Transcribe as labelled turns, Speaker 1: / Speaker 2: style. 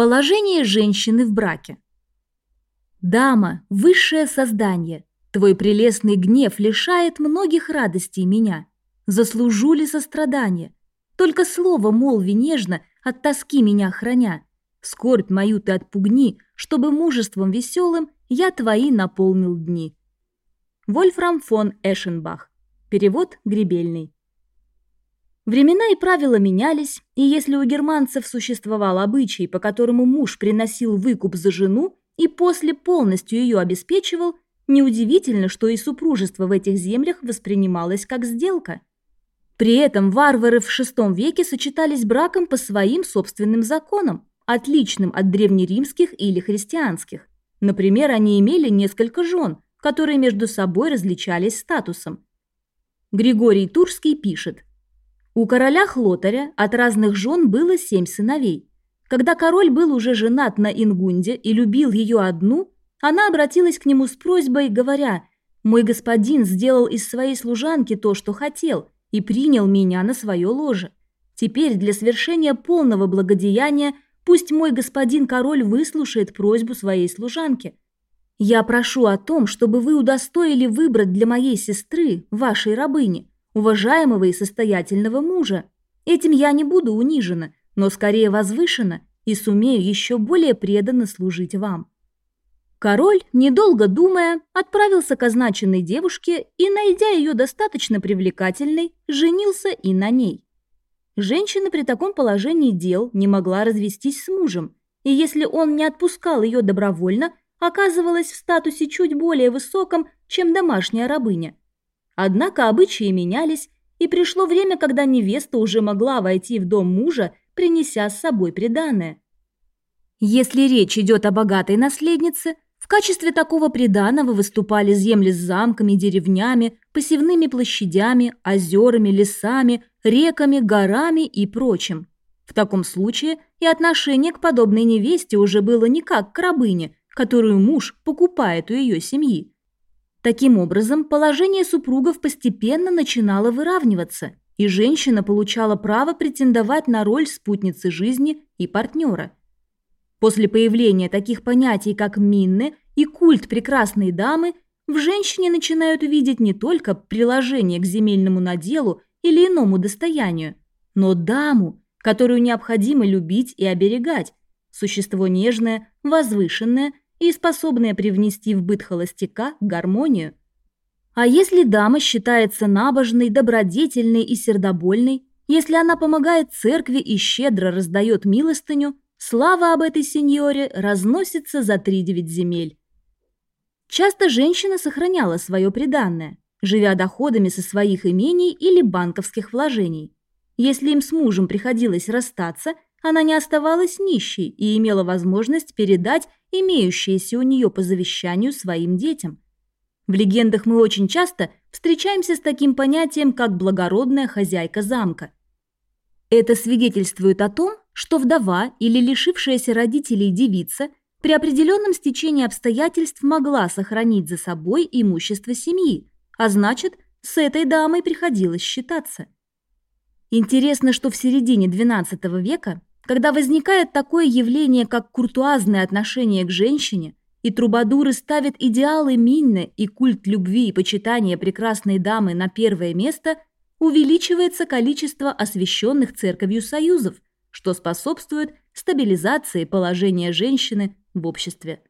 Speaker 1: Положение женщины в браке. Дама, высшее создание, твой прелестный гнев лишает многих радостей меня. Заслужу ли сострадание? Только слово молви нежно, от тоски меня храня. Скорбь мою ты отпугни, чтобы мужеством веселым я твои наполнил дни. Вольфрам фон Эшенбах. Перевод Гребельный. Времена и правила менялись, и если у германцев существовал обычай, по которому муж приносил выкуп за жену и после полностью ее обеспечивал, неудивительно, что и супружество в этих землях воспринималось как сделка. При этом варвары в VI веке сочетались браком по своим собственным законам, отличным от древнеримских или христианских. Например, они имели несколько жен, которые между собой различались статусом. Григорий Турский пишет – у короля Хлотаря от разных жен было семь сыновей. Когда король был уже женат на Ингунде и любил ее одну, она обратилась к нему с просьбой, говоря, «Мой господин сделал из своей служанки то, что хотел, и принял меня на свое ложе. Теперь для совершения полного благодеяния пусть мой господин король выслушает просьбу своей служанки. Я прошу о том, чтобы вы удостоили выбрать для моей сестры, вашей рабыни, уважаемого и состоятельного мужа. Этим я не буду унижена, но скорее возвышена и сумею еще более преданно служить вам». Король, недолго думая, отправился к означенной девушке и, найдя ее достаточно привлекательной, женился и на ней. Женщина при таком положении дел не могла развестись с мужем, и если он не отпускал ее добровольно, оказывалась в статусе чуть более высоком, чем домашняя рабыня. Однако обычаи менялись, и пришло время, когда невеста уже могла войти в дом мужа, принеся с собой приданое. Если речь идет о богатой наследнице, в качестве такого приданого выступали земли с замками, деревнями, посевными площадями, озерами, лесами, реками, горами и прочим. В таком случае и отношение к подобной невесте уже было не как к рабыне, которую муж покупает у ее семьи, Таким образом, положение супругов постепенно начинало выравниваться, и женщина получала право претендовать на роль спутницы жизни и партнера. После появления таких понятий, как «минны» и культ прекрасной дамы, в женщине начинают видеть не только приложение к земельному наделу или иному достоянию, но даму, которую необходимо любить и оберегать, существо нежное, возвышенное и способная привнести в быт холостяка гармонию. А если дама считается набожной, добродетельной и сердобольной, если она помогает церкви и щедро раздает милостыню, слава об этой сеньоре разносится за три девять земель. Часто женщина сохраняла свое приданное, живя доходами со своих имений или банковских вложений. Если им с мужем приходилось расстаться – она не оставалась нищей и имела возможность передать имеющиеся у нее по завещанию своим детям. В легендах мы очень часто встречаемся с таким понятием, как благородная хозяйка замка. Это свидетельствует о том, что вдова или лишившаяся родителей девица при определенном стечении обстоятельств могла сохранить за собой имущество семьи, а значит, с этой дамой приходилось считаться. Интересно, что в середине XII века когда возникает такое явление, как куртуазное отношение к женщине, и трубадуры ставят идеалы Минны и культ любви и почитания прекрасной дамы на первое место, увеличивается количество освященных церковью союзов, что способствует стабилизации положения женщины в обществе.